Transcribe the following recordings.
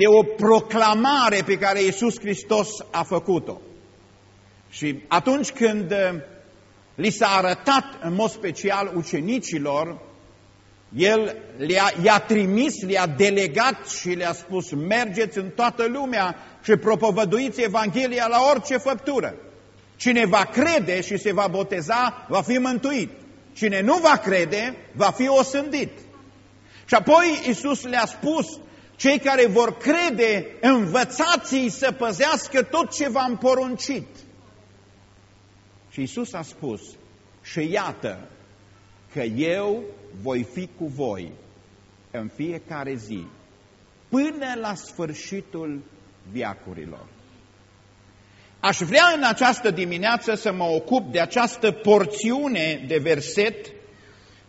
de o proclamare pe care Iisus Hristos a făcut-o. Și atunci când uh, li s-a arătat în mod special ucenicilor, el le-a, i-a trimis, le-a delegat și le-a spus, mergeți în toată lumea și propovăduiți Evanghelia la orice făptură. Cine va crede și se va boteza, va fi mântuit. Cine nu va crede, va fi osândit. Și apoi Iisus le-a spus, cei care vor crede, învățați-i să păzească tot ce v-am poruncit. Și Iisus a spus, și iată că eu voi fi cu voi în fiecare zi, până la sfârșitul viacurilor. Aș vrea în această dimineață să mă ocup de această porțiune de verset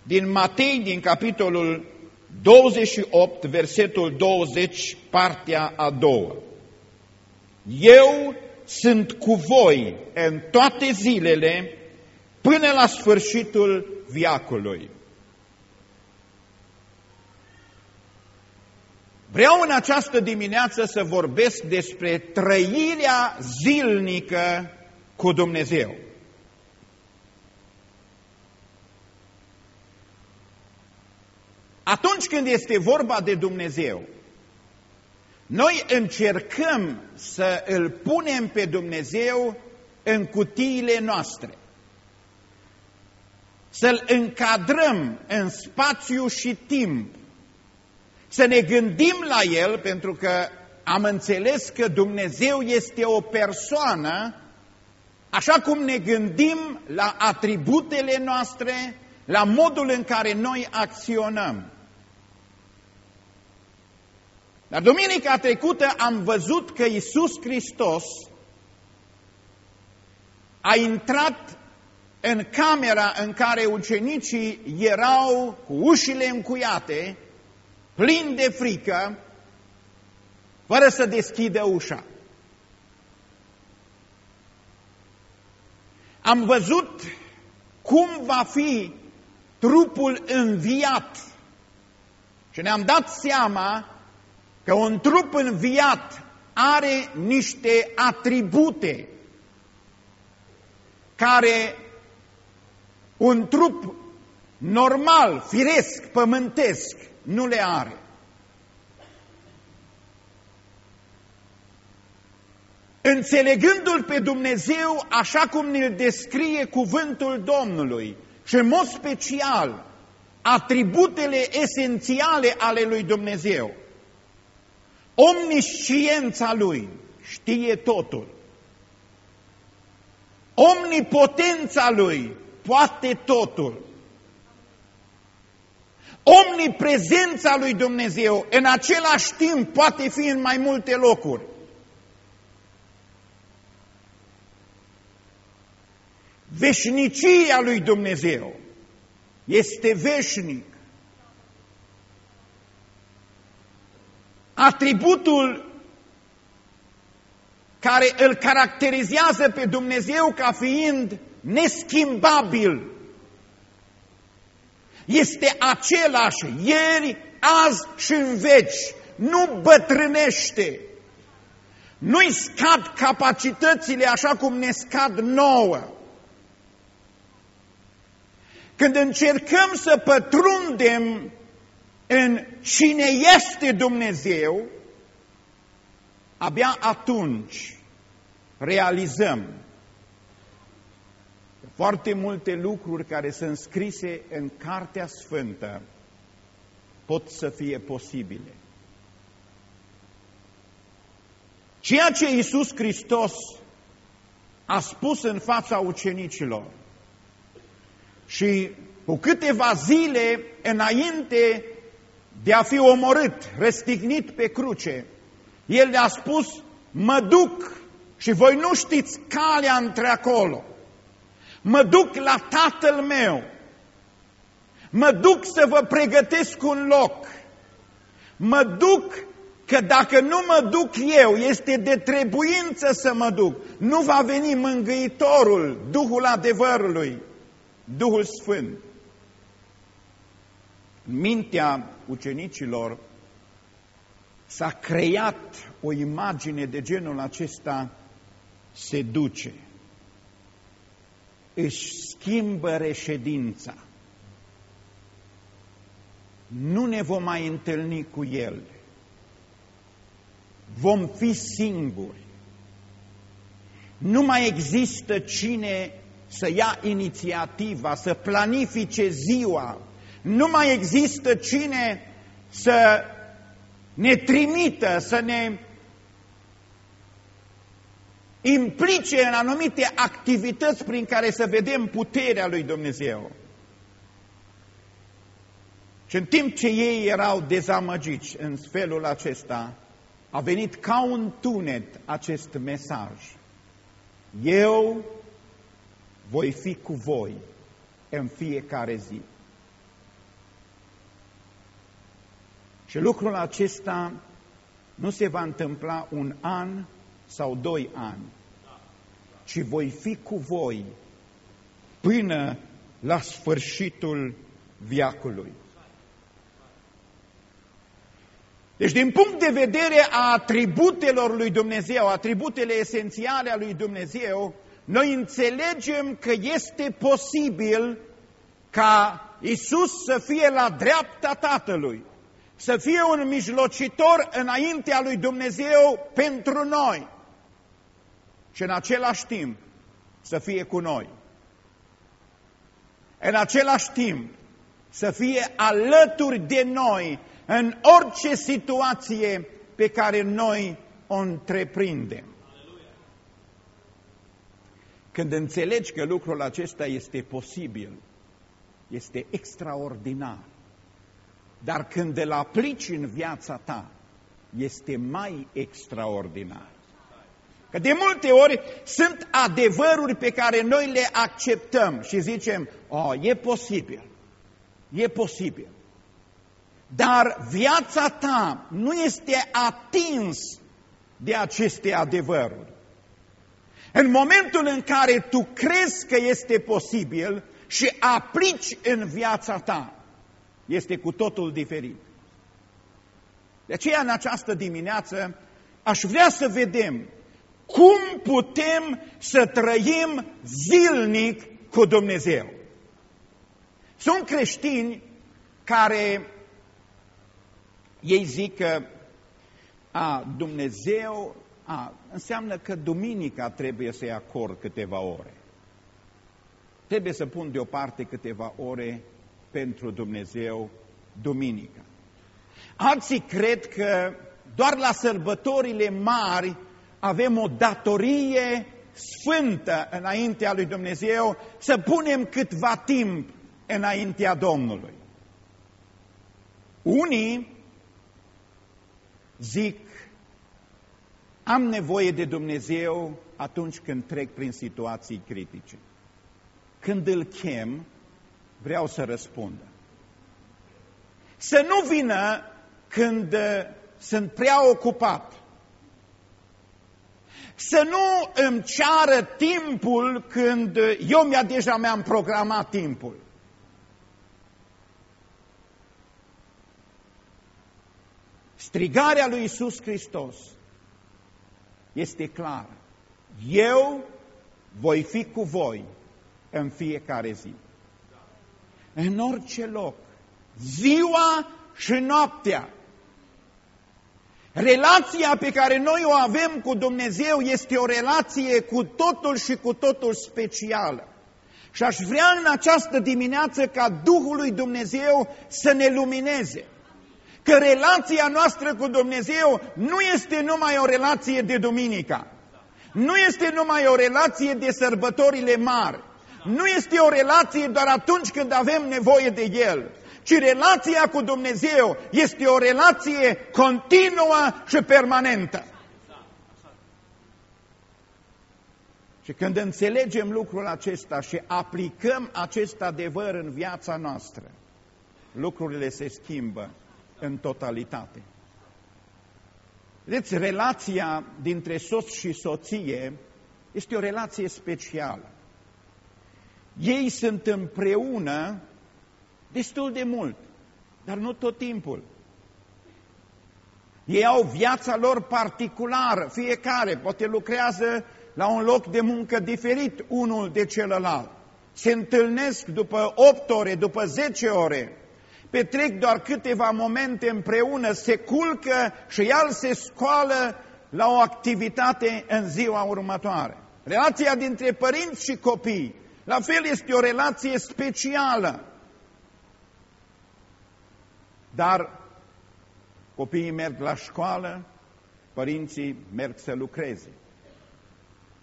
din Matei, din capitolul 28, versetul 20, partea a doua. Eu sunt cu voi în toate zilele până la sfârșitul viacului. Vreau în această dimineață să vorbesc despre trăirea zilnică cu Dumnezeu. Atunci când este vorba de Dumnezeu, noi încercăm să îl punem pe Dumnezeu în cutiile noastre, să-l încadrăm în spațiu și timp, să ne gândim la El, pentru că am înțeles că Dumnezeu este o persoană, așa cum ne gândim la atributele noastre, la modul în care noi acționăm. Dar duminica trecută am văzut că Isus Hristos a intrat în camera în care ucenicii erau cu ușile încuiate, plin de frică, fără să deschidă ușa. Am văzut cum va fi trupul înviat și ne-am dat seama că un trup înviat are niște atribute care un trup normal, firesc, pământesc, nu le are. Înțelegându-L pe Dumnezeu așa cum ne descrie cuvântul Domnului și în mod special atributele esențiale ale lui Dumnezeu, omnisciența Lui știe totul, omnipotența Lui poate totul, Omniprezența lui Dumnezeu în același timp poate fi în mai multe locuri. Veșnicia lui Dumnezeu este veșnic. Atributul care îl caracterizează pe Dumnezeu ca fiind neschimbabil, este același ieri, azi și în veci. Nu bătrânește. Nu-i scad capacitățile așa cum ne scad nouă. Când încercăm să pătrundem în cine este Dumnezeu, abia atunci realizăm foarte multe lucruri care sunt scrise în Cartea Sfântă pot să fie posibile. Ceea ce Iisus Hristos a spus în fața ucenicilor și cu câteva zile înainte de a fi omorât, răstignit pe cruce, El le-a spus, mă duc și voi nu știți calea între acolo. Mă duc la tatăl meu. Mă duc să vă pregătesc un loc. Mă duc că dacă nu mă duc eu, este de trebuință să mă duc. Nu va veni mângâitorul, Duhul adevărului, Duhul Sfânt. Mintea ucenicilor s-a creat o imagine de genul acesta, se duce, își schimbă reședința. Nu ne vom mai întâlni cu El. Vom fi singuri. Nu mai există cine să ia inițiativa, să planifice ziua. Nu mai există cine să ne trimită, să ne implice în anumite activități prin care să vedem puterea lui Dumnezeu. Și în timp ce ei erau dezamăgiți în felul acesta, a venit ca un tunet acest mesaj. Eu voi fi cu voi în fiecare zi. Și lucrul acesta nu se va întâmpla un an sau doi ani, ci voi fi cu voi până la sfârșitul viacului. Deci, din punct de vedere a atributelor lui Dumnezeu, atributele esențiale a lui Dumnezeu, noi înțelegem că este posibil ca Isus să fie la dreapta Tatălui, să fie un mijlocitor înaintea lui Dumnezeu pentru noi și în același timp să fie cu noi. În același timp să fie alături de noi în orice situație pe care noi o întreprindem. Când înțelegi că lucrul acesta este posibil, este extraordinar. Dar când îl aplici în viața ta, este mai extraordinar. Că de multe ori sunt adevăruri pe care noi le acceptăm și zicem, oh, e posibil, e posibil. Dar viața ta nu este atins de aceste adevăruri. În momentul în care tu crezi că este posibil și aplici în viața ta, este cu totul diferit. De aceea, în această dimineață, aș vrea să vedem cum putem să trăim zilnic cu Dumnezeu. Sunt creștini care ei zic că a, Dumnezeu a, înseamnă că duminica trebuie să-i acord câteva ore. Trebuie să pun deoparte câteva ore pentru Dumnezeu duminica. Alții cred că doar la sărbătorile mari avem o datorie sfântă înaintea lui Dumnezeu să punem câtva timp înaintea Domnului. Unii zic, am nevoie de Dumnezeu atunci când trec prin situații critice. Când îl chem, vreau să răspundă. Să nu vină când uh, sunt prea ocupat. Să nu îmi ceară timpul când eu mi-a deja mi-am programat timpul. Strigarea lui Isus Hristos este clară. Eu voi fi cu voi în fiecare zi. În orice loc. Ziua și noaptea. Relația pe care noi o avem cu Dumnezeu este o relație cu totul și cu totul specială. Și aș vrea în această dimineață ca Duhul lui Dumnezeu să ne lumineze că relația noastră cu Dumnezeu nu este numai o relație de duminica, nu este numai o relație de sărbătorile mari, nu este o relație doar atunci când avem nevoie de El, ci relația cu Dumnezeu este o relație continuă și permanentă. Și când înțelegem lucrul acesta și aplicăm acest adevăr în viața noastră, lucrurile se schimbă în totalitate. Vedeți, relația dintre soț și soție este o relație specială. Ei sunt împreună destul de mult, dar nu tot timpul. Ei au viața lor particulară, fiecare, poate lucrează la un loc de muncă diferit unul de celălalt. Se întâlnesc după 8 ore, după 10 ore, petrec doar câteva momente împreună, se culcă și el se scoală la o activitate în ziua următoare. Relația dintre părinți și copii, la fel este o relație specială. Dar copiii merg la școală, părinții merg să lucreze.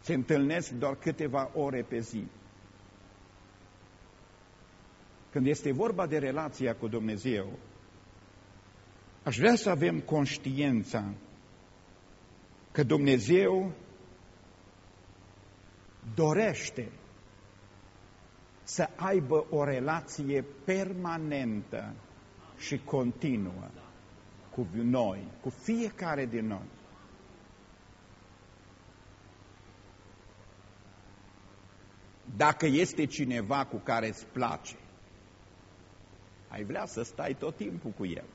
Se întâlnesc doar câteva ore pe zi. Când este vorba de relația cu Dumnezeu, aș vrea să avem conștiința că Dumnezeu dorește să aibă o relație permanentă și continuă cu noi, cu fiecare din noi. Dacă este cineva cu care îți place, ai vrea să stai tot timpul cu el.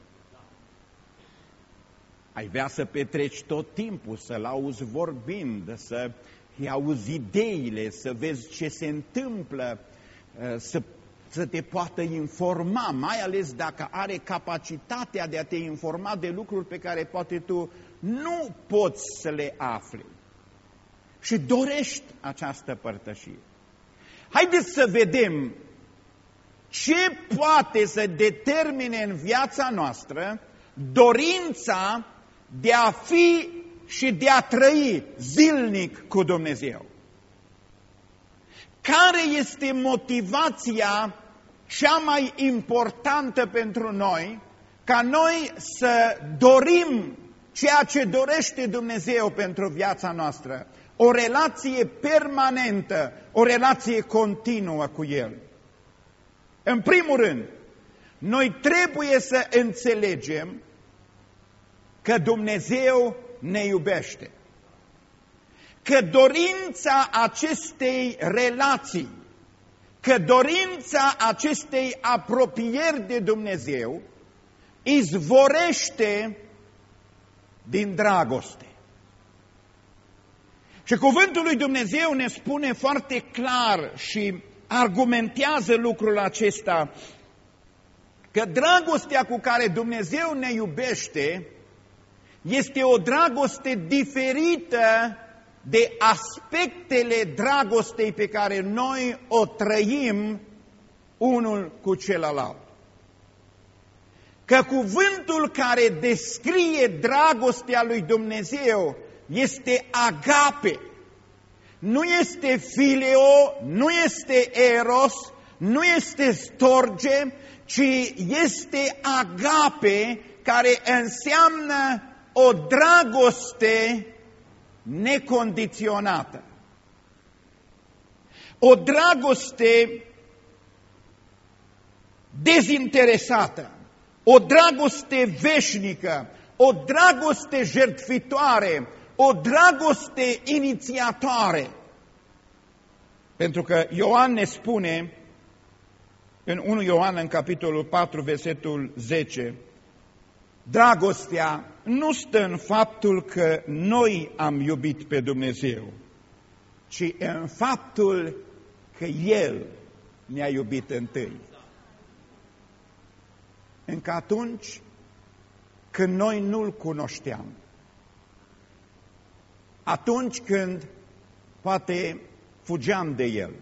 Ai vrea să petreci tot timpul, să-l auzi vorbind, să-i auzi ideile, să vezi ce se întâmplă, uh, să, să te poată informa, mai ales dacă are capacitatea de a te informa de lucruri pe care poate tu nu poți să le afli. Și dorești această părtășie. Haideți să vedem ce poate să determine în viața noastră dorința de a fi și de a trăi zilnic cu Dumnezeu. Care este motivația cea mai importantă pentru noi ca noi să dorim ceea ce dorește Dumnezeu pentru viața noastră? O relație permanentă, o relație continuă cu El. În primul rând, noi trebuie să înțelegem că Dumnezeu ne iubește. Că dorința acestei relații, că dorința acestei apropieri de Dumnezeu izvorește din dragoste. Și cuvântul lui Dumnezeu ne spune foarte clar și argumentează lucrul acesta, că dragostea cu care Dumnezeu ne iubește este o dragoste diferită de aspectele dragostei pe care noi o trăim unul cu celălalt. Că cuvântul care descrie dragostea lui Dumnezeu este agape, nu este filio, nu este eros, nu este storge, ci este agape care înseamnă o dragoste necondiționată. O dragoste dezinteresată, o dragoste veșnică, o dragoste jertfitoare, o dragoste inițiatoare. Pentru că Ioan ne spune în 1 Ioan, în capitolul 4, versetul 10, dragostea nu stă în faptul că noi am iubit pe Dumnezeu, ci în faptul că El ne-a iubit întâi. Încă atunci când noi nu-L cunoșteam, atunci când poate fugeam de El,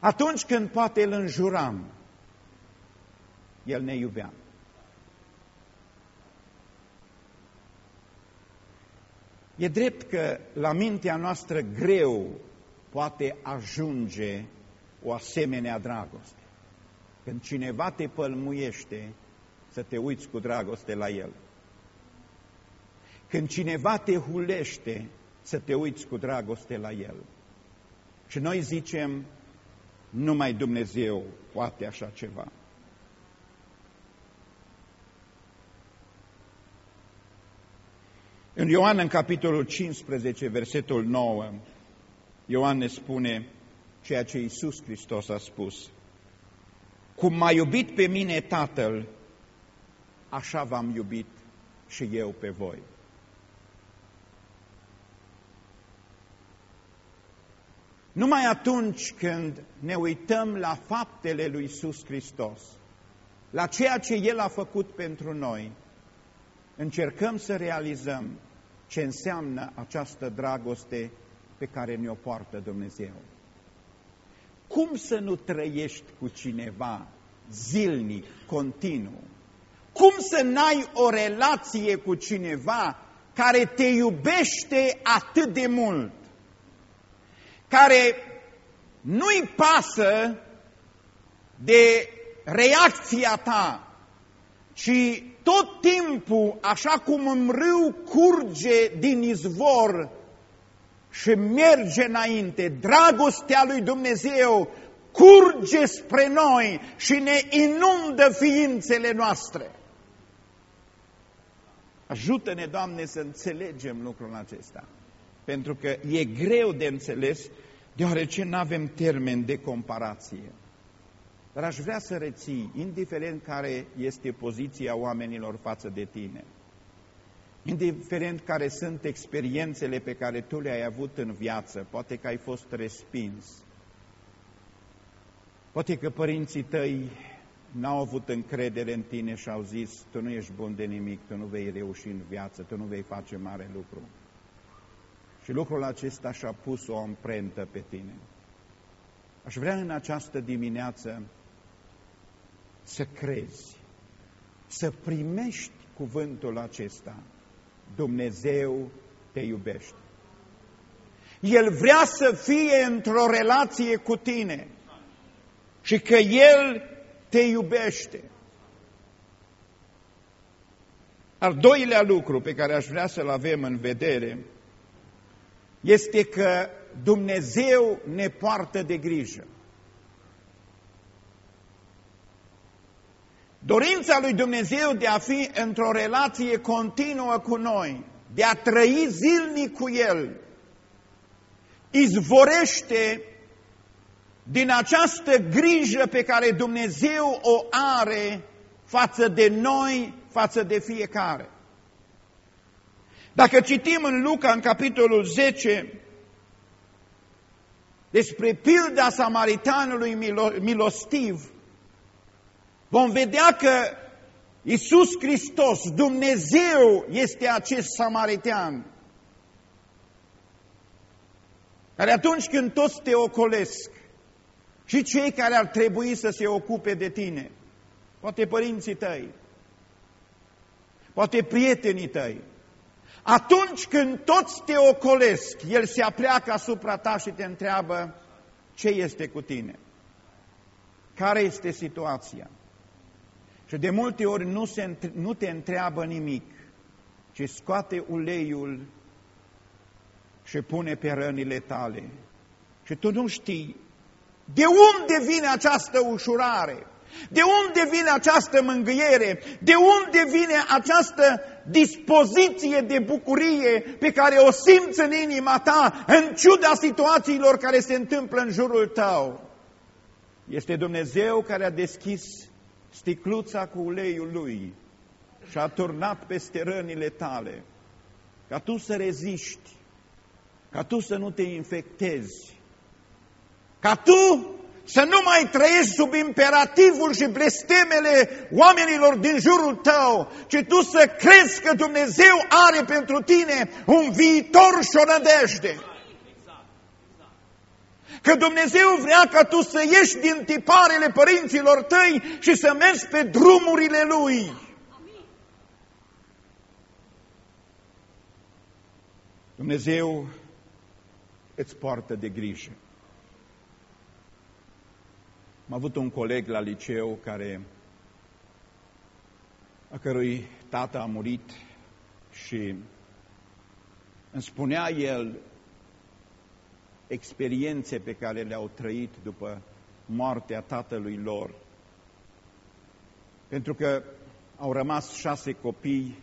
atunci când poate îl înjuram, El ne iubea. E drept că la mintea noastră greu poate ajunge o asemenea dragoste. Când cineva te pălmuiește, să te uiți cu dragoste la el. Când cineva te hulește, să te uiți cu dragoste la el. Și noi zicem, numai Dumnezeu poate așa ceva. În Ioan, în capitolul 15, versetul 9, Ioan ne spune ceea ce Iisus Hristos a spus. Cum m-a iubit pe mine Tatăl, așa v-am iubit și eu pe voi. Numai atunci când ne uităm la faptele lui Iisus Hristos, la ceea ce El a făcut pentru noi, încercăm să realizăm ce înseamnă această dragoste pe care ne-o poartă Dumnezeu. Cum să nu trăiești cu cineva zilnic, continuu? Cum să n-ai o relație cu cineva care te iubește atât de mult? Care nu-i pasă de reacția ta, ci tot timpul, așa cum în râu curge din izvor și merge înainte, dragostea lui Dumnezeu curge spre noi și ne inundă ființele noastre. Ajută-ne, Doamne, să înțelegem lucrul acesta, pentru că e greu de înțeles, deoarece nu avem termen de comparație. Dar aș vrea să reții, indiferent care este poziția oamenilor față de tine, indiferent care sunt experiențele pe care tu le-ai avut în viață, poate că ai fost respins, poate că părinții tăi n-au avut încredere în tine și au zis, tu nu ești bun de nimic, tu nu vei reuși în viață, tu nu vei face mare lucru. Și lucrul acesta și-a pus o amprentă pe tine. Aș vrea în această dimineață să crezi, să primești cuvântul acesta. Dumnezeu te iubește. El vrea să fie într-o relație cu tine și că El te iubește. Al doilea lucru pe care aș vrea să-l avem în vedere este că Dumnezeu ne poartă de grijă. Dorința lui Dumnezeu de a fi într-o relație continuă cu noi, de a trăi zilnic cu El, izvorește din această grijă pe care Dumnezeu o are față de noi, față de fiecare. Dacă citim în Luca, în capitolul 10, despre pilda samaritanului milostiv, vom vedea că Iisus Hristos, Dumnezeu, este acest samaritean, care atunci când toți te ocolesc, și cei care ar trebui să se ocupe de tine, poate părinții tăi, poate prietenii tăi, atunci când toți te ocolesc, El se apleacă asupra ta și te întreabă ce este cu tine, care este situația. Și de multe ori nu, se, nu te întreabă nimic, ci scoate uleiul și pune pe rănile tale. Și tu nu știi de unde vine această ușurare, de unde vine această mângâiere, de unde vine această dispoziție de bucurie pe care o simți în inima ta, în ciuda situațiilor care se întâmplă în jurul tău. Este Dumnezeu care a deschis sticluța cu uleiul lui și a turnat peste rănile tale, ca tu să reziști, ca tu să nu te infectezi, ca tu să nu mai trăiești sub imperativul și blestemele oamenilor din jurul tău, ci tu să crezi că Dumnezeu are pentru tine un viitor și o nădejde. Că Dumnezeu vrea ca tu să ieși din tiparele părinților tăi și să mergi pe drumurile Lui. Dumnezeu îți poartă de grijă. Am avut un coleg la liceu care, a cărui tată a murit și îmi spunea el experiențe pe care le-au trăit după moartea tatălui lor. Pentru că au rămas șase copii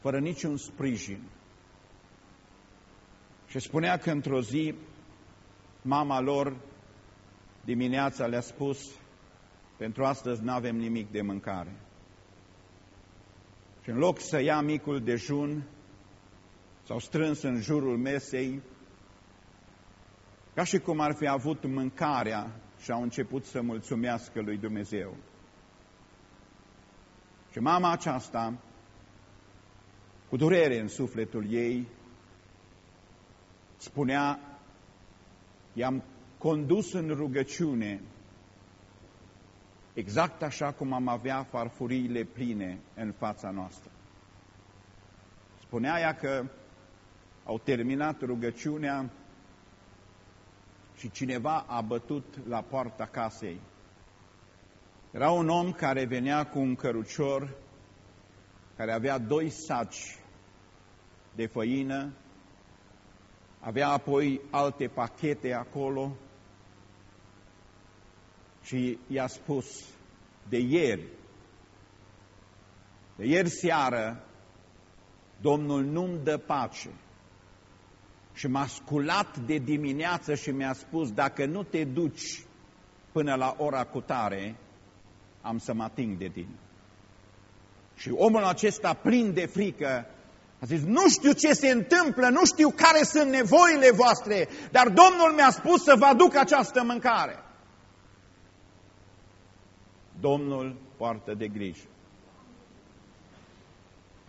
fără niciun sprijin. Și spunea că într-o zi mama lor dimineața le-a spus, pentru astăzi nu avem nimic de mâncare. Și Și în loc să ia micul dejun, s-au strâns în jurul mesei, ca și cum ar fi avut mâncarea și au început să mulțumească lui Dumnezeu. Și mama aceasta, cu durere în sufletul ei, spunea, i-am condus în rugăciune, exact așa cum am avea farfuriile pline în fața noastră. Spunea ea că au terminat rugăciunea și cineva a bătut la poarta casei. Era un om care venea cu un cărucior care avea doi saci de făină, avea apoi alte pachete acolo și i-a spus de ieri, de ieri seară, Domnul nu-mi dă pace. Și m-a sculat de dimineață și mi-a spus, dacă nu te duci până la ora cutare, am să mă ating de tine. Și omul acesta, plin de frică, a zis, nu știu ce se întâmplă, nu știu care sunt nevoile voastre, dar Domnul mi-a spus să vă aduc această mâncare. Domnul poartă de grijă.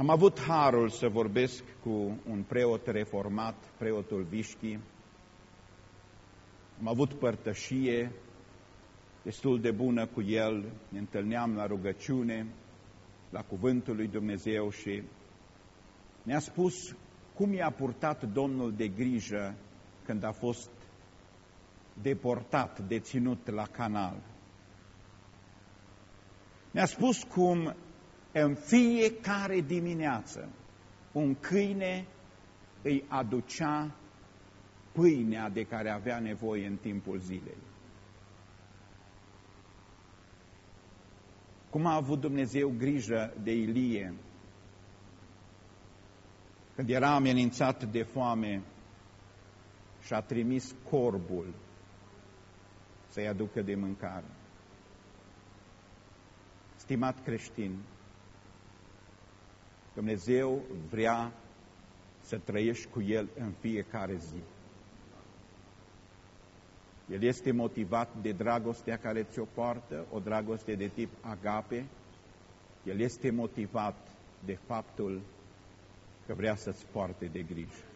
Am avut harul să vorbesc cu un preot reformat, preotul Vișchi. Am avut părtășie destul de bună cu el, ne întâlneam la rugăciune, la cuvântul lui Dumnezeu și ne-a spus cum i-a purtat Domnul de grijă când a fost deportat, deținut la canal. Ne-a spus cum în fiecare dimineață un câine îi aducea pâinea de care avea nevoie în timpul zilei. Cum a avut Dumnezeu grijă de Ilie când era amenințat de foame și a trimis corbul să-i aducă de mâncare. Stimat creștin, Dumnezeu vrea să trăiești cu El în fiecare zi. El este motivat de dragostea care ți-o poartă, o dragoste de tip agape. El este motivat de faptul că vrea să-ți poarte de grijă.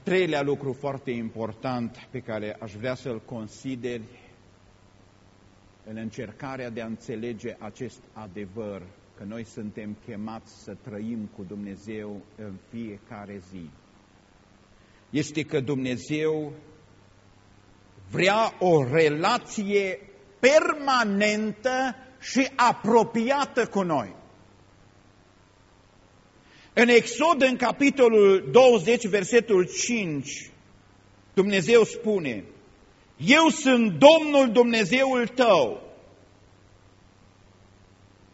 Al treilea lucru foarte important pe care aș vrea să-l consideri în încercarea de a înțelege acest adevăr, că noi suntem chemați să trăim cu Dumnezeu în fiecare zi, este că Dumnezeu vrea o relație permanentă și apropiată cu noi. În Exod, în capitolul 20, versetul 5, Dumnezeu spune, Eu sunt Domnul Dumnezeul tău.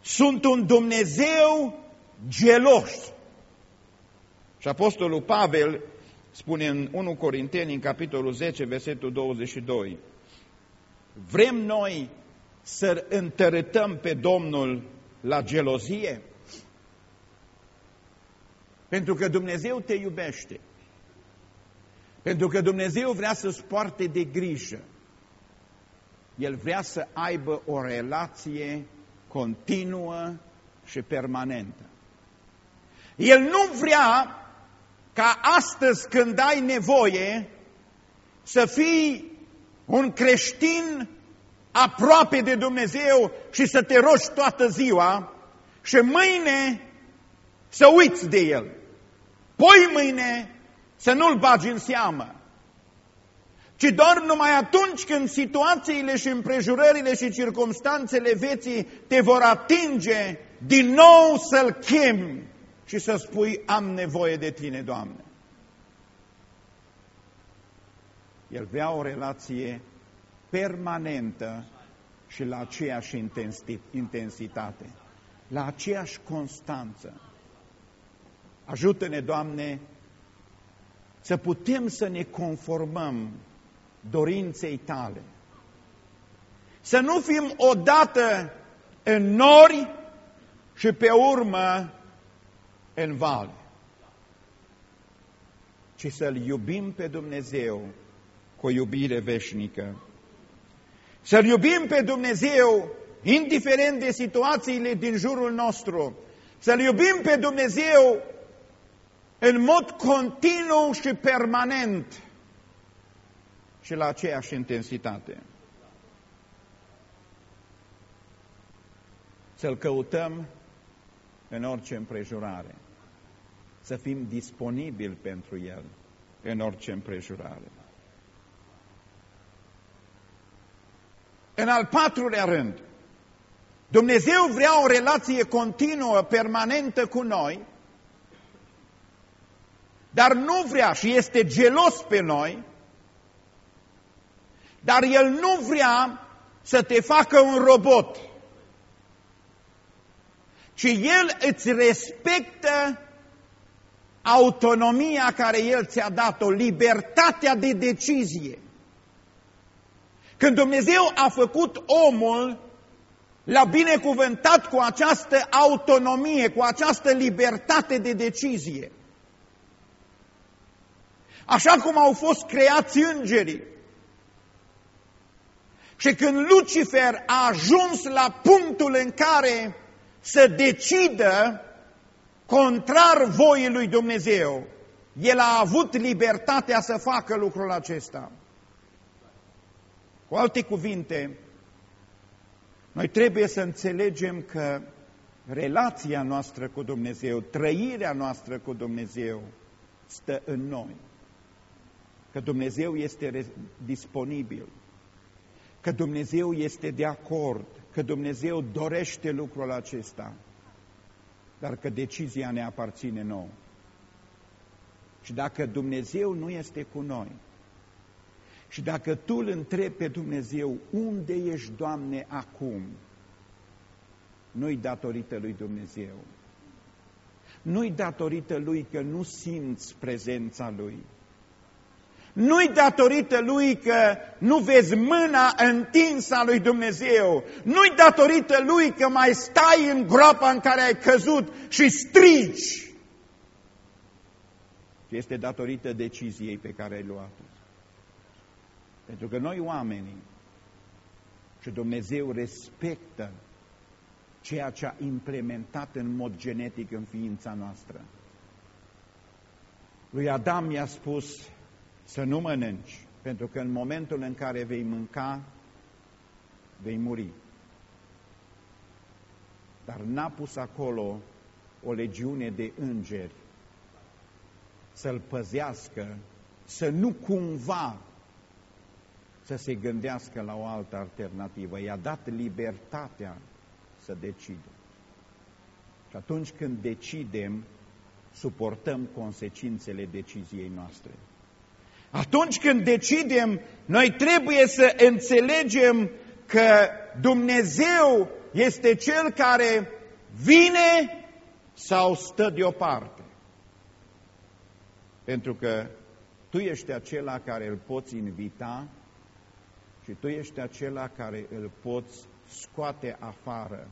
Sunt un Dumnezeu gelos. Și Apostolul Pavel spune în 1 Corinteni, în capitolul 10, versetul 22, Vrem noi să întărâtăm pe Domnul la gelozie? Pentru că Dumnezeu te iubește. Pentru că Dumnezeu vrea să-ți poarte de grijă. El vrea să aibă o relație continuă și permanentă. El nu vrea ca astăzi când ai nevoie să fii un creștin aproape de Dumnezeu și să te rogi toată ziua și mâine să uiți de El. Poi mâine să nu-L bagi în seamă, ci doar numai atunci când situațiile și împrejurările și circumstanțele vieții te vor atinge, din nou să-L chemi și să spui, am nevoie de Tine, Doamne. El vrea o relație permanentă și la aceeași intensitate, la aceeași constanță. Ajută-ne, Doamne, să putem să ne conformăm dorinței Tale. Să nu fim odată în nori și pe urmă în vale, ci să-L iubim pe Dumnezeu cu o iubire veșnică. Să-L iubim pe Dumnezeu indiferent de situațiile din jurul nostru, să-L iubim pe Dumnezeu în mod continuu și permanent și la aceeași intensitate. Să-L căutăm în orice împrejurare, să fim disponibili pentru El în orice împrejurare. În al patrulea rând, Dumnezeu vrea o relație continuă, permanentă cu noi, dar nu vrea și este gelos pe noi, dar El nu vrea să te facă un robot, ci El îți respectă autonomia care El ți-a dat-o, libertatea de decizie. Când Dumnezeu a făcut omul, l-a binecuvântat cu această autonomie, cu această libertate de decizie. Așa cum au fost creați îngerii. Și când Lucifer a ajuns la punctul în care să decidă contrar voii lui Dumnezeu, el a avut libertatea să facă lucrul acesta. Cu alte cuvinte, noi trebuie să înțelegem că relația noastră cu Dumnezeu, trăirea noastră cu Dumnezeu stă în noi. Că Dumnezeu este disponibil, că Dumnezeu este de acord, că Dumnezeu dorește lucrul acesta, dar că decizia ne aparține nouă. Și dacă Dumnezeu nu este cu noi, și dacă tu îl întrebi pe Dumnezeu, unde ești, Doamne, acum? Nu-i datorită lui Dumnezeu. Nu-i datorită lui că nu simți prezența lui. Nu-i datorită lui că nu vezi mâna întinsă a lui Dumnezeu. Nu-i datorită lui că mai stai în groapa în care ai căzut și strigi. Este datorită deciziei pe care ai luat-o. Pentru că noi oamenii și Dumnezeu respectă ceea ce a implementat în mod genetic în ființa noastră. Lui Adam i-a spus să nu mănânci, pentru că în momentul în care vei mânca, vei muri. Dar n-a pus acolo o legiune de îngeri să-l păzească, să nu cumva să se gândească la o altă alternativă. I-a dat libertatea să decidă. Și atunci când decidem, suportăm consecințele deciziei noastre. Atunci când decidem, noi trebuie să înțelegem că Dumnezeu este Cel care vine sau stă deoparte. Pentru că Tu ești acela care îl poți invita și tu ești acela care îl poți scoate afară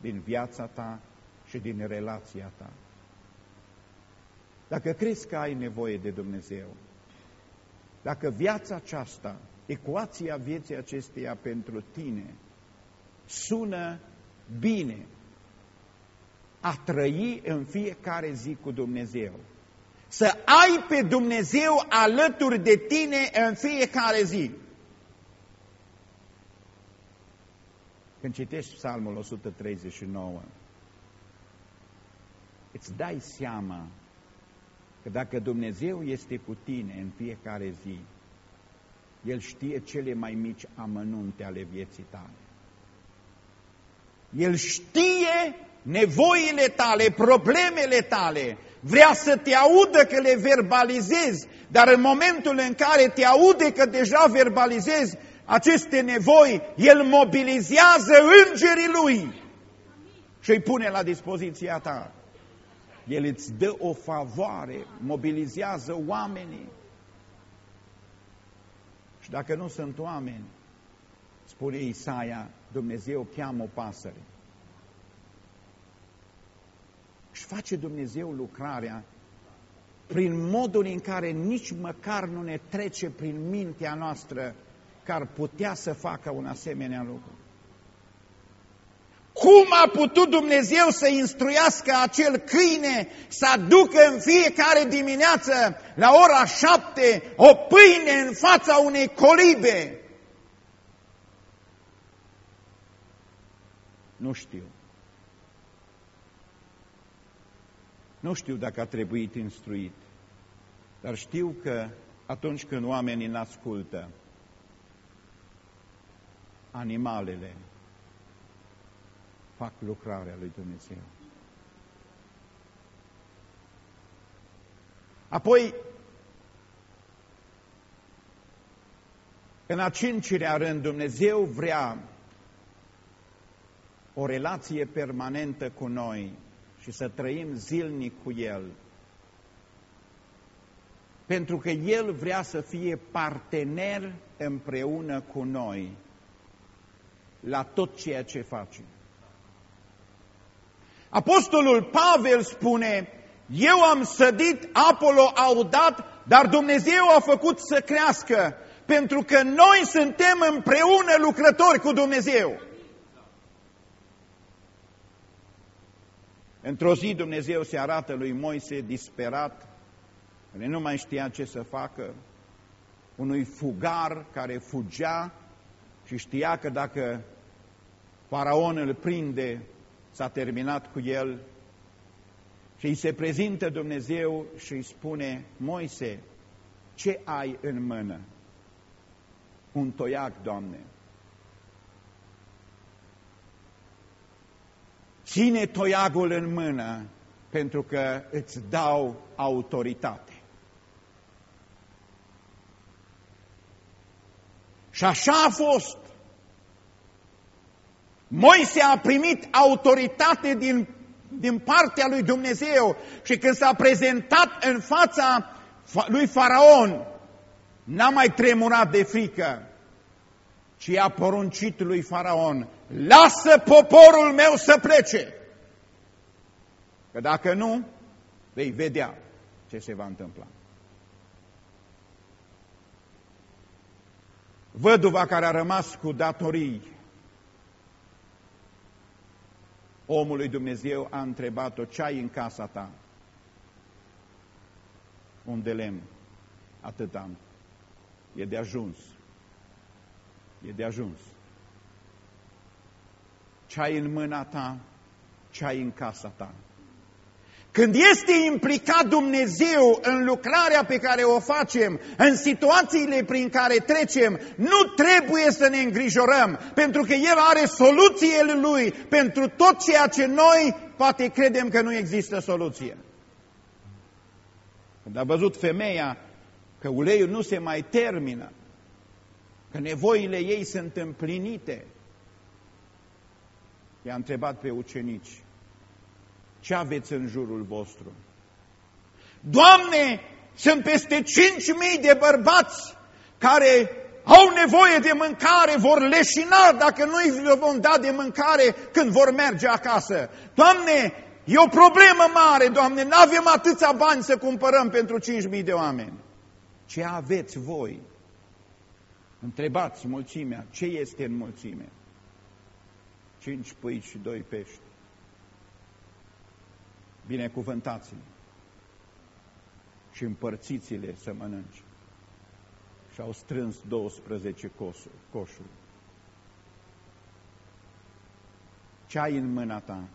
din viața ta și din relația ta. Dacă crezi că ai nevoie de Dumnezeu, dacă viața aceasta, ecuația vieții acesteia pentru tine, sună bine, a trăi în fiecare zi cu Dumnezeu, să ai pe Dumnezeu alături de tine în fiecare zi, Când citești psalmul 139, îți dai seama că dacă Dumnezeu este cu tine în fiecare zi, El știe cele mai mici amănunte ale vieții tale. El știe nevoile tale, problemele tale, vrea să te audă că le verbalizezi, dar în momentul în care te aude că deja verbalizezi, aceste nevoi, El mobilizează îngerii Lui și îi pune la dispoziția ta. El îți dă o favoare, mobilizează oamenii. Și dacă nu sunt oameni, spune Isaia, Dumnezeu cheamă o pasăre. Și face Dumnezeu lucrarea prin modul în care nici măcar nu ne trece prin mintea noastră că ar putea să facă un asemenea lucru. Cum a putut Dumnezeu să instruiască acel câine să aducă în fiecare dimineață la ora șapte o pâine în fața unei colibe? Nu știu. Nu știu dacă a trebuit instruit, dar știu că atunci când oamenii nu ascultă, animalele fac lucrarea lui Dumnezeu. Apoi, în a cincilea rând, Dumnezeu vrea o relație permanentă cu noi și să trăim zilnic cu El. Pentru că El vrea să fie partener împreună cu noi la tot ceea ce facem. Apostolul Pavel spune, eu am sădit, Apollo a udat, dar Dumnezeu a făcut să crească, pentru că noi suntem împreună lucrători cu Dumnezeu. Într-o zi Dumnezeu se arată lui Moise disperat, care nu mai știa ce să facă, unui fugar care fugea și știa că dacă faraon îl prinde, s-a terminat cu el și îi se prezintă Dumnezeu și îi spune, Moise, ce ai în mână? Un toiac, Doamne. Ține toiagul în mână pentru că îți dau autoritate. Și așa a fost. Moise a primit autoritate din, din partea lui Dumnezeu și când s-a prezentat în fața lui Faraon, n-a mai tremurat de frică, ci a poruncit lui Faraon, lasă poporul meu să plece. Că dacă nu, vei vedea ce se va întâmpla. Văduva care a rămas cu datorii, omul lui Dumnezeu a întrebat-o, ce ai în casa ta? Un de lemn. Atât am. E de ajuns. E de ajuns. Ce ai în mâna ta, ce ai în casa ta. Când este implicat Dumnezeu în lucrarea pe care o facem, în situațiile prin care trecem, nu trebuie să ne îngrijorăm, pentru că El are soluțiile Lui pentru tot ceea ce noi poate credem că nu există soluție. Când a văzut femeia că uleiul nu se mai termină, că nevoile ei sunt împlinite, i-a întrebat pe ucenici, ce aveți în jurul vostru? Doamne, sunt peste 5.000 de bărbați care au nevoie de mâncare, vor leșina dacă nu îi vom da de mâncare când vor merge acasă. Doamne, e o problemă mare, Doamne, nu avem atâția bani să cumpărăm pentru 5.000 de oameni. Ce aveți voi? Întrebați mulțimea, ce este în mulțime? Cinci pâini și doi pești binecuvântați-le și împărțiți-le să mănânci. Și au strâns 12 coșuri. Ce ai în mâna ta?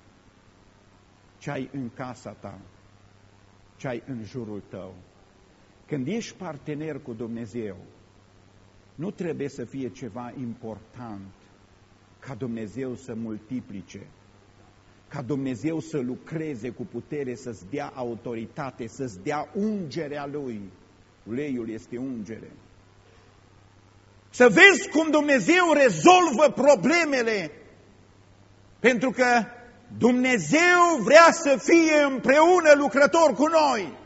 Ce ai în casa ta? Ce ai în jurul tău? Când ești partener cu Dumnezeu, nu trebuie să fie ceva important ca Dumnezeu să multiplice ca Dumnezeu să lucreze cu putere, să-ți dea autoritate, să-ți dea ungerea Lui. Uleiul este ungere. Să vezi cum Dumnezeu rezolvă problemele, pentru că Dumnezeu vrea să fie împreună lucrător cu noi.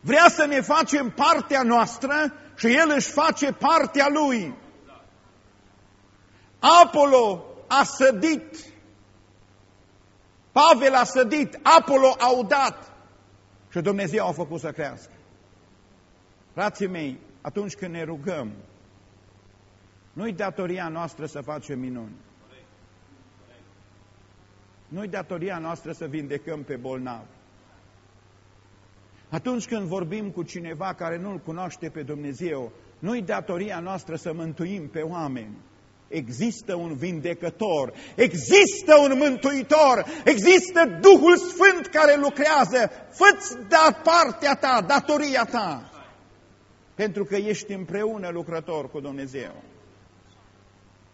Vrea să ne facem partea noastră și El își face partea Lui. Apollo a sădit, Pavel a sădit, Apollo a udat și Dumnezeu a făcut să crească. Frații mei, atunci când ne rugăm, nu-i datoria noastră să facem minuni. Nu-i datoria noastră să vindecăm pe bolnav. Atunci când vorbim cu cineva care nu-L cunoaște pe Dumnezeu, nu-i datoria noastră să mântuim pe oameni. Există un vindecător, există un mântuitor, există Duhul Sfânt care lucrează. Fă-ți da partea ta, datoria ta, pentru că ești împreună lucrător cu Dumnezeu.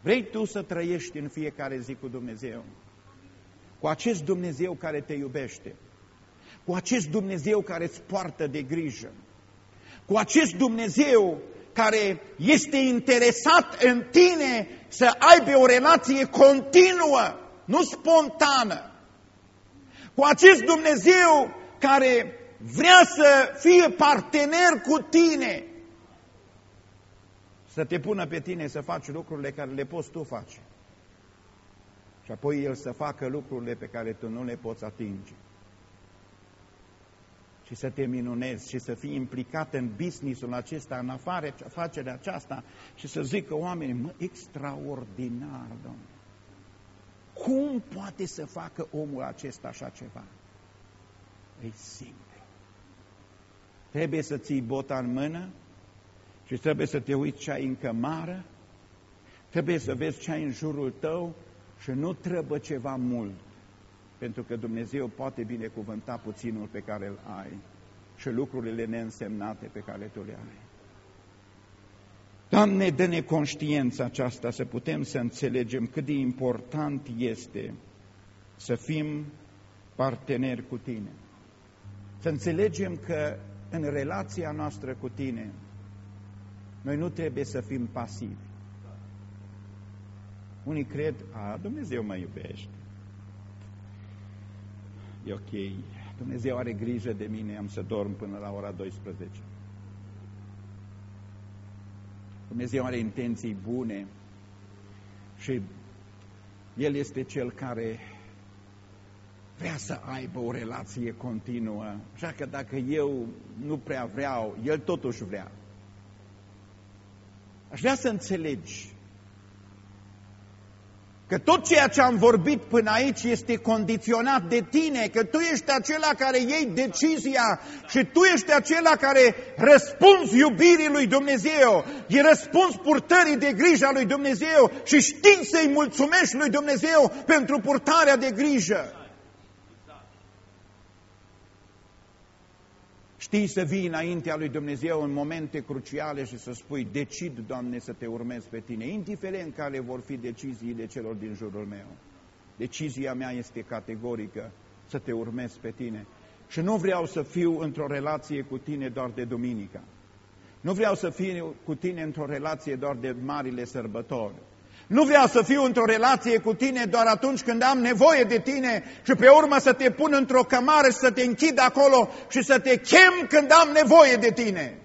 Vrei tu să trăiești în fiecare zi cu Dumnezeu? Cu acest Dumnezeu care te iubește, cu acest Dumnezeu care îți poartă de grijă, cu acest Dumnezeu care este interesat în tine să aibă o relație continuă, nu spontană. Cu acest Dumnezeu care vrea să fie partener cu tine, să te pună pe tine să faci lucrurile care le poți tu face. Și apoi El să facă lucrurile pe care tu nu le poți atinge și să te minunezi și să fii implicat în businessul acesta, în afacerea aceasta și să zică oamenii, mă, extraordinar, domnule. Cum poate să facă omul acesta așa ceva? E simplu. Trebuie să ții bota în mână și trebuie să te uiți ce ai în cămară, trebuie să vezi ce ai în jurul tău și nu trebuie ceva mult pentru că Dumnezeu poate binecuvânta puținul pe care îl ai și lucrurile neînsemnate pe care tu le ai. Doamne, dă-ne conștiința aceasta să putem să înțelegem cât de important este să fim parteneri cu Tine. Să înțelegem că în relația noastră cu Tine, noi nu trebuie să fim pasivi. Unii cred, a, Dumnezeu mă iubește e ok, Dumnezeu are grijă de mine, am să dorm până la ora 12. Dumnezeu are intenții bune și El este Cel care vrea să aibă o relație continuă. Așa că dacă eu nu prea vreau, El totuși vrea. Aș vrea să înțelegi Că tot ceea ce am vorbit până aici este condiționat de tine, că tu ești acela care iei decizia și tu ești acela care răspunzi iubirii lui Dumnezeu, e răspuns purtării de grijă a lui Dumnezeu și știi să-i mulțumești lui Dumnezeu pentru purtarea de grijă. Știi să vii înaintea lui Dumnezeu în momente cruciale și să spui, decid, Doamne, să te urmez pe tine, indiferent care vor fi deciziile celor din jurul meu. Decizia mea este categorică, să te urmez pe tine. Și nu vreau să fiu într-o relație cu tine doar de duminică. Nu vreau să fiu cu tine într-o relație doar de marile sărbători. Nu vreau să fiu într-o relație cu tine doar atunci când am nevoie de tine și pe urmă să te pun într-o cămară și să te închid acolo și să te chem când am nevoie de tine.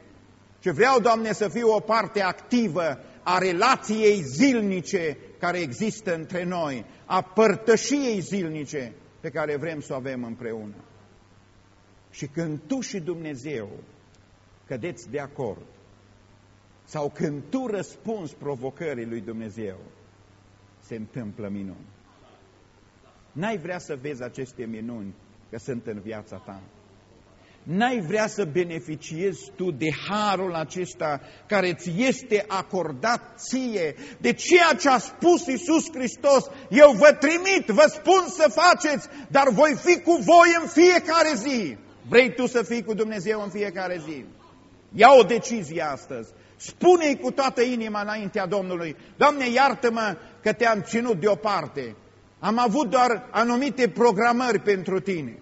Și vreau, Doamne, să fiu o parte activă a relației zilnice care există între noi, a părtășiei zilnice pe care vrem să o avem împreună. Și când tu și Dumnezeu cădeți de acord, sau când tu răspunzi provocării lui Dumnezeu, se întâmplă minuni. N-ai vrea să vezi aceste minuni că sunt în viața ta. N-ai vrea să beneficiezi tu de harul acesta care ți este acordat ție, de ceea ce a spus Iisus Hristos. Eu vă trimit, vă spun să faceți, dar voi fi cu voi în fiecare zi. Vrei tu să fii cu Dumnezeu în fiecare zi? Ia o decizie astăzi. Spune-i cu toată inima înaintea Domnului, Doamne, iartă-mă că te-am ținut deoparte. Am avut doar anumite programări pentru tine.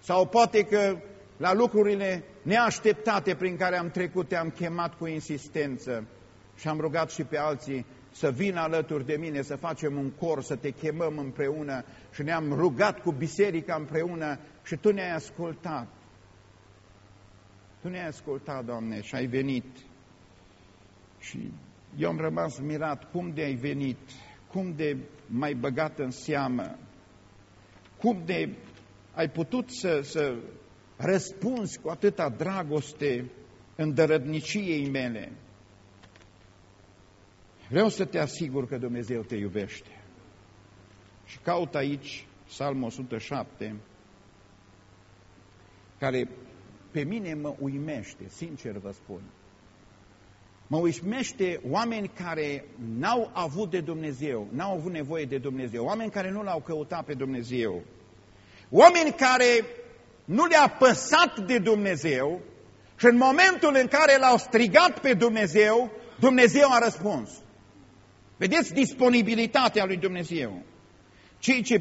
Sau poate că la lucrurile neașteptate prin care am trecut te-am chemat cu insistență și am rugat și pe alții să vină alături de mine, să facem un cor, să te chemăm împreună și ne-am rugat cu biserica împreună și Tu ne-ai ascultat. Tu ne-ai ascultat, Doamne, și ai venit. Și eu am rămas mirat cum de ai venit, cum de mai băgat în seamă, cum de ai putut să, să răspunzi cu atâta dragoste îndărădniciei mele. Vreau să te asigur că Dumnezeu te iubește. Și caut aici Psalmul 107, care pe mine mă uimește, sincer vă spun. Mă uișmește oameni care n-au avut de Dumnezeu, n-au avut nevoie de Dumnezeu, oameni care nu l-au căutat pe Dumnezeu, oameni care nu le-a păsat de Dumnezeu și în momentul în care l-au strigat pe Dumnezeu, Dumnezeu a răspuns. Vedeți disponibilitatea lui Dumnezeu. Cei ce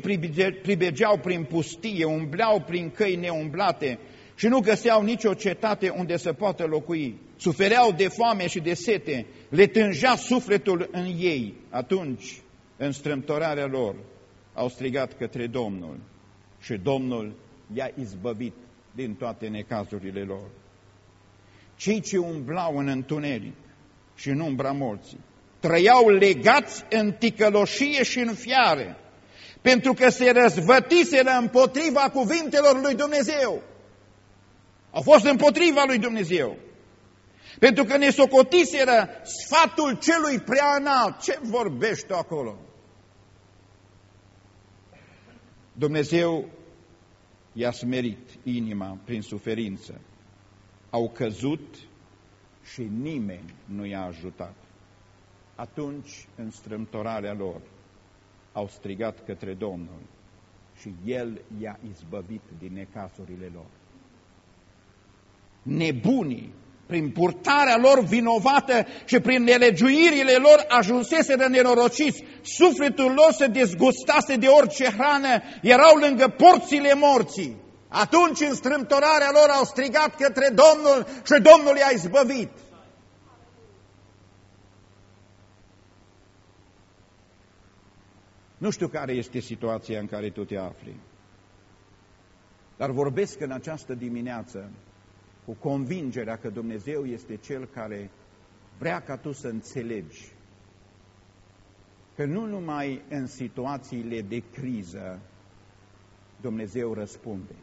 pribegeau prin pustie, umbleau prin căi neumblate și nu găseau nicio cetate unde să poată locui, sufereau de foame și de sete, le tângea sufletul în ei. Atunci, în strâmtorarea lor, au strigat către Domnul și Domnul i-a izbăvit din toate necazurile lor. Cei ce umblau în întuneric și în umbra morții, trăiau legați în ticăloșie și în fiare, pentru că se răzvătiseră împotriva cuvintelor lui Dumnezeu. Au fost împotriva lui Dumnezeu. Pentru că ne socotiseră sfatul celui prea înalt. Ce vorbești tu acolo? Dumnezeu i-a smerit inima prin suferință. Au căzut și nimeni nu i-a ajutat. Atunci, în strâmtorarea lor, au strigat către Domnul și El i-a izbăvit din necasurile lor. Nebunii, prin purtarea lor vinovată și prin nelegiuirile lor ajunseseră nenorociți, sufletul lor se dezgustase de orice hrană, erau lângă porțile morții. Atunci în strâmtorarea lor au strigat către Domnul și Domnul i-a izbăvit. Nu știu care este situația în care tu te afli, dar vorbesc în această dimineață cu convingerea că Dumnezeu este Cel care vrea ca tu să înțelegi că nu numai în situațiile de criză Dumnezeu răspunde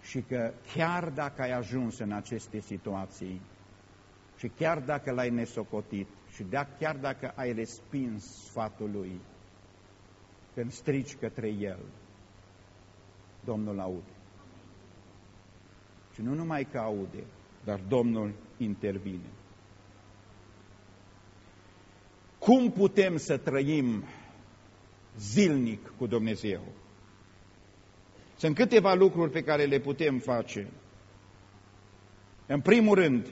și că chiar dacă ai ajuns în aceste situații și chiar dacă l-ai nesocotit și de chiar dacă ai respins sfatul lui, când strici către el, Domnul aude. Și nu numai că aude, dar Domnul intervine. Cum putem să trăim zilnic cu Dumnezeu? Sunt câteva lucruri pe care le putem face. În primul rând,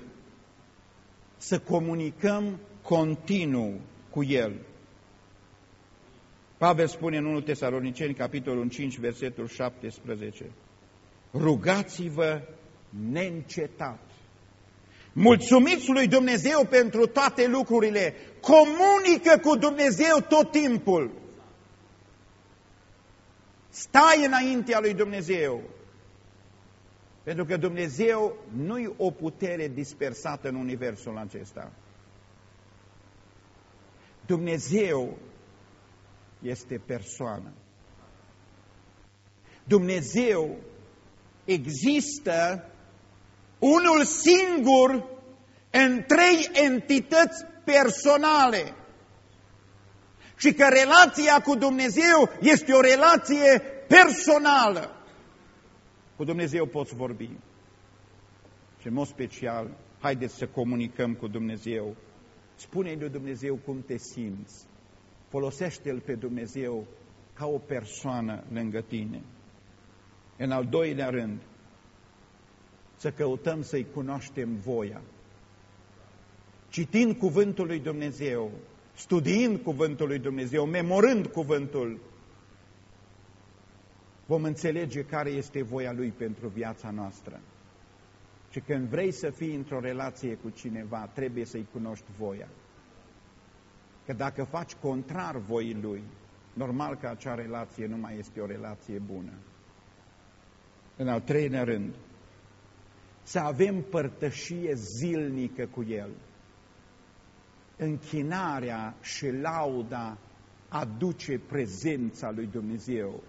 să comunicăm continuu cu El. Pavel spune în 1 Tesaloniceni, capitolul 5, versetul 17, Rugați-vă neîncetat. Mulțumiți lui Dumnezeu pentru toate lucrurile. Comunică cu Dumnezeu tot timpul. Stai înaintea lui Dumnezeu. Pentru că Dumnezeu nu-i o putere dispersată în universul acesta. Dumnezeu este persoană. Dumnezeu există unul singur în trei entități personale. Și că relația cu Dumnezeu este o relație personală. Cu Dumnezeu poți vorbi. Și în mod special, haideți să comunicăm cu Dumnezeu. Spune-i lui Dumnezeu cum te simți. Folosește-L pe Dumnezeu ca o persoană lângă tine. În al doilea rând, să căutăm să-i cunoaștem voia. Citind cuvântul lui Dumnezeu, studiind cuvântul lui Dumnezeu, memorând cuvântul, vom înțelege care este voia Lui pentru viața noastră. Și când vrei să fii într-o relație cu cineva, trebuie să-i cunoști voia. că dacă faci contrar voii Lui, normal că acea relație nu mai este o relație bună. În al treilea rând, să avem părtășie zilnică cu El. Închinarea și lauda aduce prezența lui Dumnezeu.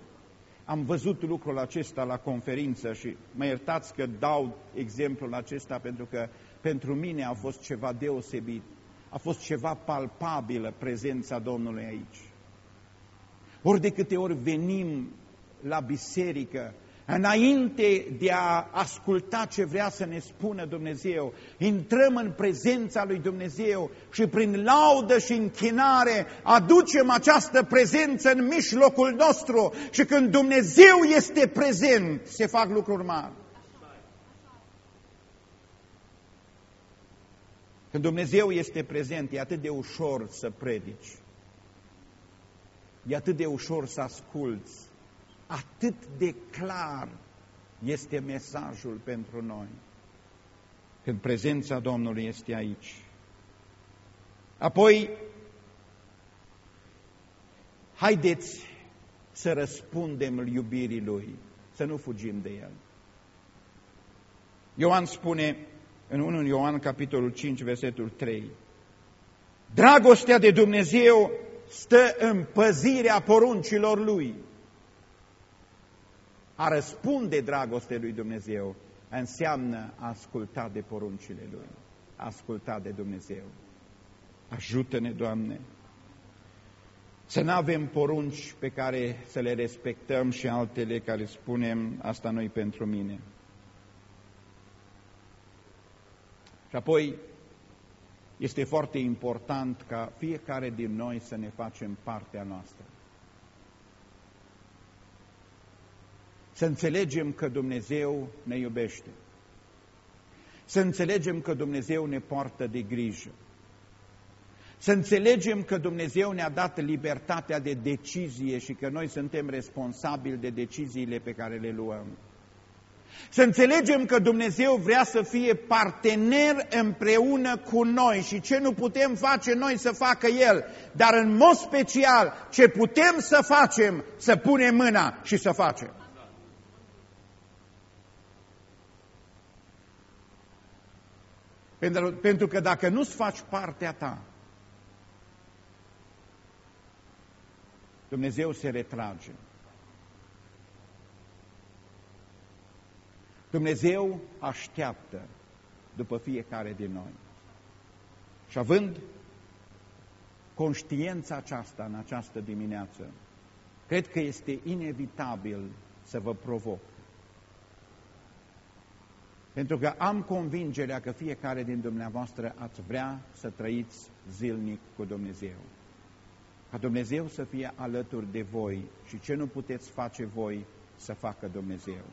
Am văzut lucrul acesta la conferință și mă iertați că dau exemplul acesta pentru că pentru mine a fost ceva deosebit. A fost ceva palpabilă prezența Domnului aici. Ori de câte ori venim la biserică, înainte de a asculta ce vrea să ne spună Dumnezeu, intrăm în prezența lui Dumnezeu și prin laudă și închinare aducem această prezență în mijlocul nostru și când Dumnezeu este prezent, se fac lucruri mari. Când Dumnezeu este prezent, e atât de ușor să predici. E atât de ușor să asculți. Atât de clar este mesajul pentru noi. Când prezența Domnului este aici. Apoi, haideți să răspundem iubirii Lui, să nu fugim de El. Ioan spune, în 1 Ioan, capitolul 5, versetul 3. Dragostea de Dumnezeu stă în păzirea poruncilor Lui. A răspunde dragoste lui Dumnezeu înseamnă a asculta de poruncile Lui, a asculta de Dumnezeu. Ajută-ne, Doamne, să nu avem porunci pe care să le respectăm și altele care spunem, asta noi pentru mine. Și apoi este foarte important ca fiecare din noi să ne facem partea noastră. Să înțelegem că Dumnezeu ne iubește. Să înțelegem că Dumnezeu ne poartă de grijă. Să înțelegem că Dumnezeu ne-a dat libertatea de decizie și că noi suntem responsabili de deciziile pe care le luăm. Să înțelegem că Dumnezeu vrea să fie partener împreună cu noi și ce nu putem face noi să facă El, dar în mod special ce putem să facem, să punem mâna și să facem. Pentru, pentru că dacă nu-ți faci partea ta, Dumnezeu se retrage. Dumnezeu așteaptă după fiecare din noi. Și având conștiința aceasta în această dimineață, cred că este inevitabil să vă provoc. Pentru că am convingerea că fiecare din dumneavoastră ați vrea să trăiți zilnic cu Dumnezeu. Ca Dumnezeu să fie alături de voi și ce nu puteți face voi să facă Dumnezeu.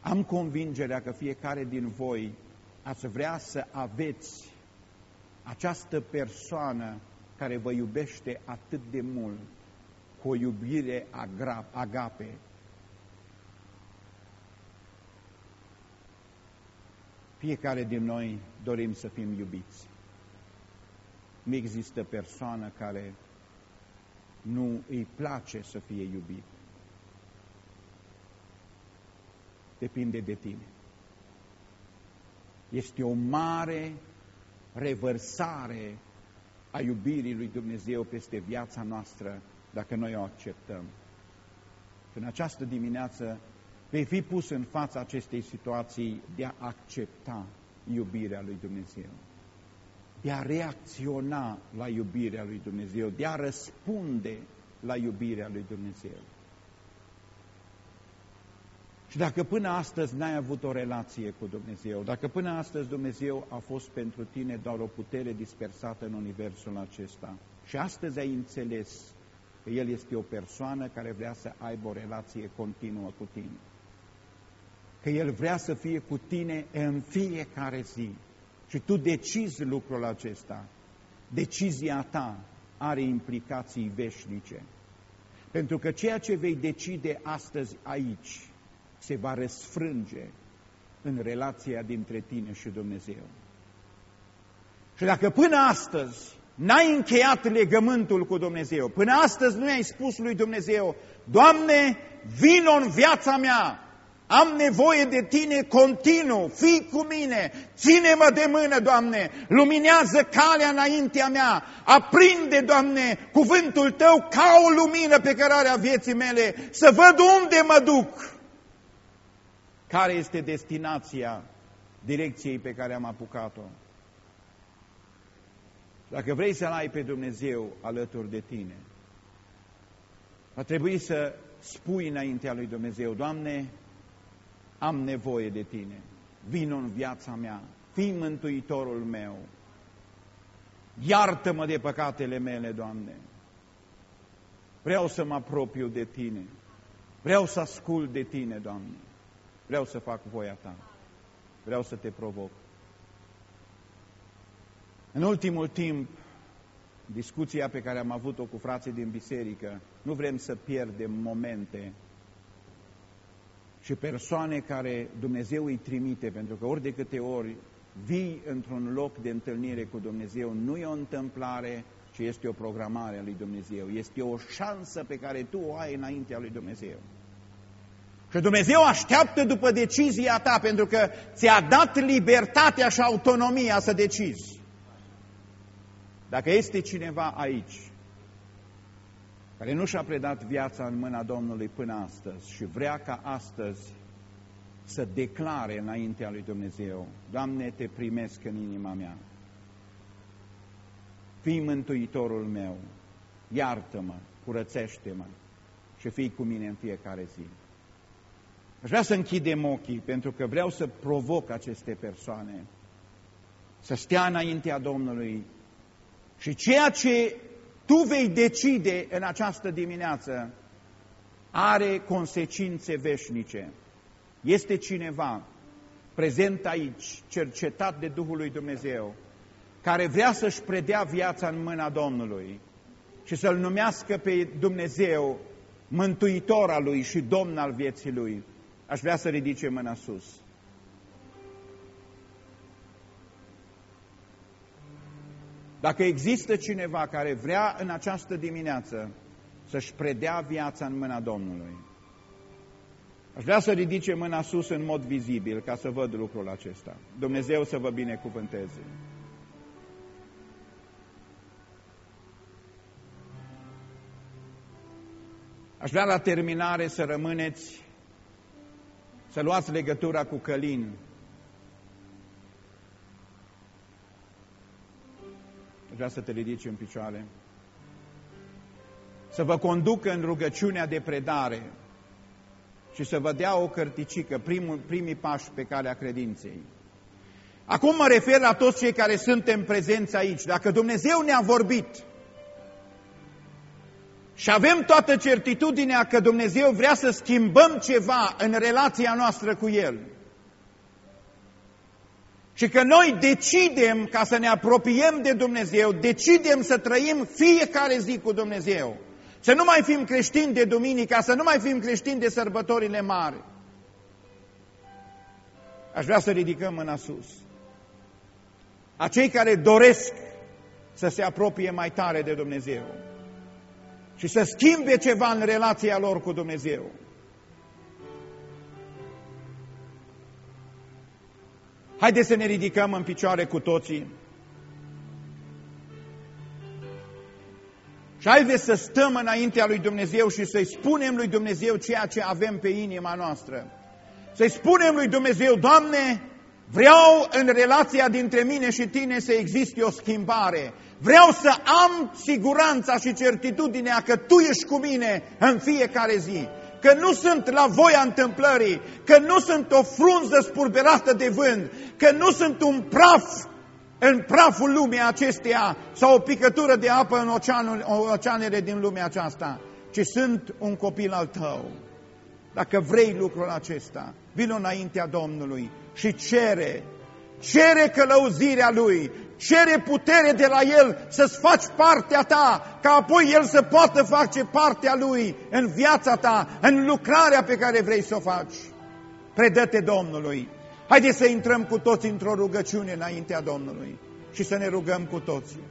Am convingerea că fiecare din voi ați vrea să aveți această persoană care vă iubește atât de mult, cu o iubire agape. Fiecare din noi dorim să fim iubiți. Nu există persoană care nu îi place să fie iubit. depinde de tine. Este o mare revărsare a iubirii lui Dumnezeu peste viața noastră dacă noi o acceptăm. În această dimineață vei fi pus în fața acestei situații de a accepta iubirea lui Dumnezeu, de a reacționa la iubirea lui Dumnezeu, de a răspunde la iubirea lui Dumnezeu. Și dacă până astăzi n-ai avut o relație cu Dumnezeu, dacă până astăzi Dumnezeu a fost pentru tine doar o putere dispersată în universul acesta și astăzi ai înțeles că El este o persoană care vrea să aibă o relație continuă cu tine, că El vrea să fie cu tine în fiecare zi și tu decizi lucrul acesta, decizia ta are implicații veșnice. Pentru că ceea ce vei decide astăzi aici se va răsfrânge în relația dintre tine și Dumnezeu. Și dacă până astăzi N-ai încheiat legământul cu Dumnezeu. Până astăzi nu ai spus lui Dumnezeu, Doamne, vino în viața mea, am nevoie de Tine continuu, fii cu mine, ține-mă de mână, Doamne, luminează calea înaintea mea, aprinde, Doamne, cuvântul Tău ca o lumină pe cărarea vieții mele, să văd unde mă duc. Care este destinația direcției pe care am apucat-o? Dacă vrei să-L ai pe Dumnezeu alături de tine, va trebui să spui înaintea lui Dumnezeu, Doamne, am nevoie de Tine, vino în viața mea, fii mântuitorul meu, iartă-mă de păcatele mele, Doamne, vreau să mă apropiu de Tine, vreau să ascult de Tine, Doamne, vreau să fac voia Ta, vreau să Te provoc. În ultimul timp, discuția pe care am avut-o cu frații din biserică, nu vrem să pierdem momente și persoane care Dumnezeu îi trimite, pentru că ori de câte ori vii într-un loc de întâlnire cu Dumnezeu, nu e o întâmplare, ci este o programare a lui Dumnezeu. Este o șansă pe care tu o ai înaintea lui Dumnezeu. Și Dumnezeu așteaptă după decizia ta, pentru că ți-a dat libertatea și autonomia să decizi. Dacă este cineva aici care nu și-a predat viața în mâna Domnului până astăzi și vrea ca astăzi să declare înaintea lui Dumnezeu, Doamne, te primesc în inima mea, fii mântuitorul meu, iartă-mă, curățește-mă și fii cu mine în fiecare zi. Aș vrea să închidem ochii pentru că vreau să provoc aceste persoane să stea înaintea Domnului și ceea ce tu vei decide în această dimineață are consecințe veșnice. Este cineva prezent aici, cercetat de Duhul lui Dumnezeu, care vrea să-și predea viața în mâna Domnului și să-L numească pe Dumnezeu mântuitor al lui și domn al vieții lui, aș vrea să ridice mâna sus. Dacă există cineva care vrea în această dimineață să-și predea viața în mâna Domnului, aș vrea să ridice mâna sus în mod vizibil ca să văd lucrul acesta. Dumnezeu să vă binecuvânteze. Aș vrea la terminare să rămâneți, să luați legătura cu Călin, vrea să te ridici în picioare. Să vă conducă în rugăciunea de predare și să vă dea o cărticică, primul, primii pași pe calea credinței. Acum mă refer la toți cei care suntem prezenți aici. Dacă Dumnezeu ne-a vorbit și avem toată certitudinea că Dumnezeu vrea să schimbăm ceva în relația noastră cu El, și că noi decidem ca să ne apropiem de Dumnezeu, decidem să trăim fiecare zi cu Dumnezeu. Să nu mai fim creștini de duminica, să nu mai fim creștini de sărbătorile mari. Aș vrea să ridicăm mâna sus. Acei care doresc să se apropie mai tare de Dumnezeu și să schimbe ceva în relația lor cu Dumnezeu. Haideți să ne ridicăm în picioare cu toții. Și haideți să stăm înaintea lui Dumnezeu și să-i spunem lui Dumnezeu ceea ce avem pe inima noastră. Să-i spunem lui Dumnezeu, Doamne, vreau în relația dintre mine și Tine să existe o schimbare. Vreau să am siguranța și certitudinea că Tu ești cu mine în fiecare zi că nu sunt la voia întâmplării, că nu sunt o frunză spurberată de vânt, că nu sunt un praf în praful lumii acesteia sau o picătură de apă în oceanul, oceanele din lumea aceasta, ci sunt un copil al tău. Dacă vrei lucrul acesta, vină înaintea Domnului și cere, cere călăuzirea Lui, cere putere de la El să-ți faci partea ta, ca apoi El să poată face partea Lui în viața ta, în lucrarea pe care vrei să o faci. Predă-te Domnului. Haideți să intrăm cu toți într-o rugăciune înaintea Domnului și să ne rugăm cu toții.